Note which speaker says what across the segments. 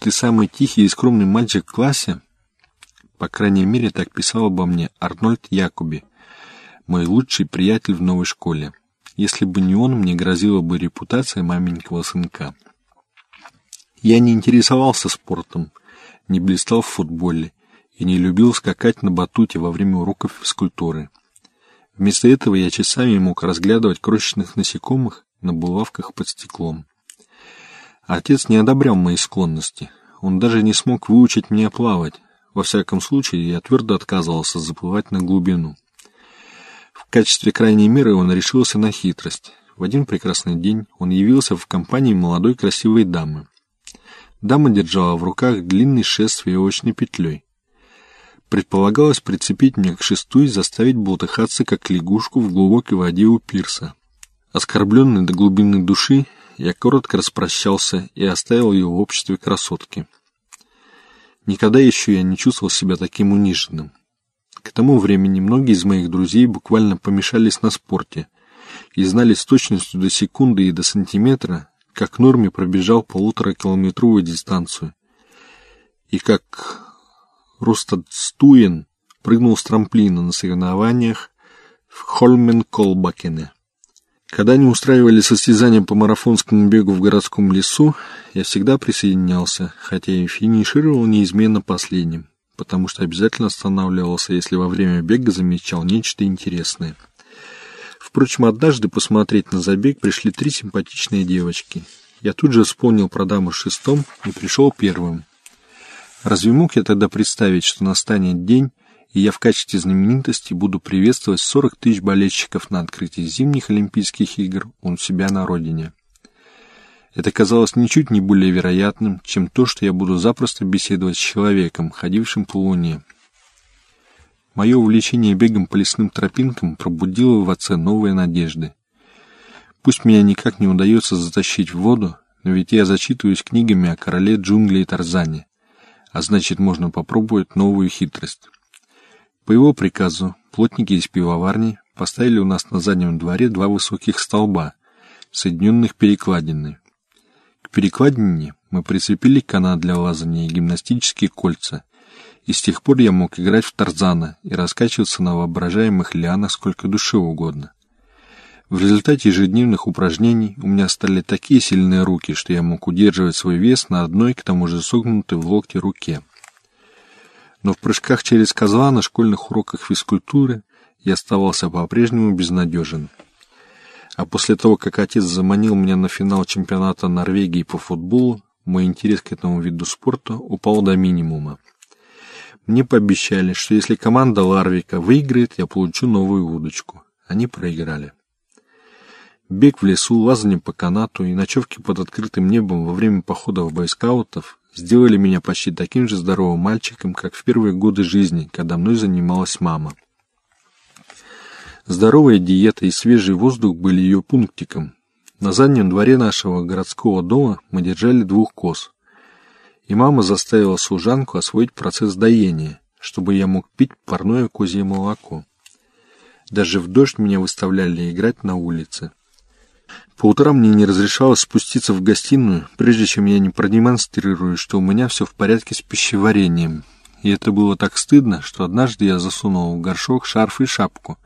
Speaker 1: ты самый тихий и скромный мальчик в классе, по крайней мере, так писал обо мне Арнольд Якуби, мой лучший приятель в новой школе. Если бы не он, мне грозила бы репутация маменького сынка. Я не интересовался спортом, не блистал в футболе и не любил скакать на батуте во время уроков физкультуры. Вместо этого я часами мог разглядывать крошечных насекомых на булавках под стеклом. Отец не одобрял мои склонности. Он даже не смог выучить меня плавать. Во всяком случае, я твердо отказывался заплывать на глубину. В качестве крайней меры он решился на хитрость. В один прекрасный день он явился в компании молодой красивой дамы. Дама держала в руках длинный шест с веревочной петлей. Предполагалось прицепить меня к шесту и заставить болтыхаться, как лягушку в глубокой воде у пирса. Оскорбленный до глубины души, я коротко распрощался и оставил ее в обществе красотки. Никогда еще я не чувствовал себя таким униженным. К тому времени многие из моих друзей буквально помешались на спорте и знали с точностью до секунды и до сантиметра, как Норме пробежал полуторакилометровую дистанцию, и как Рустад Стуин прыгнул с трамплина на соревнованиях в Хольмен-Колбакене. Когда они устраивали состязания по марафонскому бегу в городском лесу, я всегда присоединялся, хотя и финишировал неизменно последним, потому что обязательно останавливался, если во время бега замечал нечто интересное. Впрочем, однажды посмотреть на забег пришли три симпатичные девочки. Я тут же вспомнил про даму шестом и пришел первым. Разве мог я тогда представить, что настанет день, и я в качестве знаменитости буду приветствовать 40 тысяч болельщиков на открытии зимних Олимпийских игр у себя на родине? Это казалось ничуть не более вероятным, чем то, что я буду запросто беседовать с человеком, ходившим по луне. Мое увлечение бегом по лесным тропинкам пробудило в отце новые надежды. Пусть меня никак не удается затащить в воду, но ведь я зачитываюсь книгами о короле джунглей Тарзане, а значит, можно попробовать новую хитрость. По его приказу плотники из пивоварни поставили у нас на заднем дворе два высоких столба, соединенных перекладиной. К перекладине мы прицепили канат для лазания и гимнастические кольца, и с тех пор я мог играть в Тарзана и раскачиваться на воображаемых лианах сколько душе угодно. В результате ежедневных упражнений у меня стали такие сильные руки, что я мог удерживать свой вес на одной, к тому же согнутой в локте руке. Но в прыжках через козла на школьных уроках физкультуры я оставался по-прежнему безнадежен. А после того, как отец заманил меня на финал чемпионата Норвегии по футболу, мой интерес к этому виду спорта упал до минимума. Мне пообещали, что если команда Ларвика выиграет, я получу новую удочку. Они проиграли. Бег в лесу, лазание по канату и ночевки под открытым небом во время походов бойскаутов сделали меня почти таким же здоровым мальчиком, как в первые годы жизни, когда мной занималась мама. Здоровая диета и свежий воздух были ее пунктиком. На заднем дворе нашего городского дома мы держали двух коз и мама заставила служанку освоить процесс доения, чтобы я мог пить парное козье молоко. Даже в дождь меня выставляли играть на улице. По утрам мне не разрешалось спуститься в гостиную, прежде чем я не продемонстрирую, что у меня все в порядке с пищеварением. И это было так стыдно, что однажды я засунул в горшок шарф и шапку,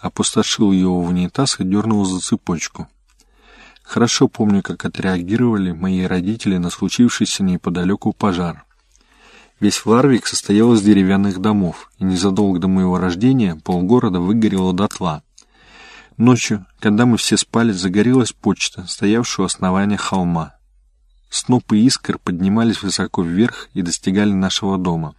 Speaker 1: опустошил его в унитаз и дернул за цепочку. Хорошо помню, как отреагировали мои родители на случившийся неподалеку пожар. Весь Фларвик состоял из деревянных домов, и незадолго до моего рождения полгорода выгорело дотла. Ночью, когда мы все спали, загорелась почта, стоявшая у основания холма. Снопы искр поднимались высоко вверх и достигали нашего дома.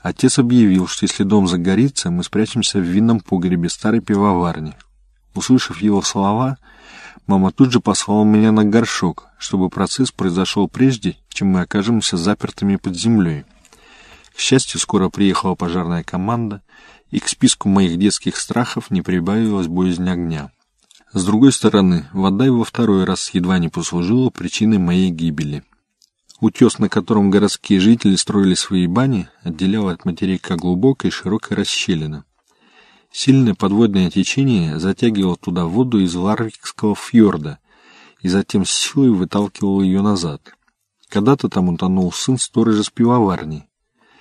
Speaker 1: Отец объявил, что если дом загорится, мы спрячемся в винном погребе старой пивоварни. Услышав его слова, Мама тут же послала меня на горшок, чтобы процесс произошел прежде, чем мы окажемся запертыми под землей. К счастью, скоро приехала пожарная команда, и к списку моих детских страхов не прибавилась боязнь огня. С другой стороны, вода и во второй раз едва не послужила причиной моей гибели. Утес, на котором городские жители строили свои бани, отделял от материка глубокая и широкая расщелина. Сильное подводное течение затягивало туда воду из Ларвикского фьорда и затем с силой выталкивало ее назад. Когда-то там утонул сын сторожа с пивоварни.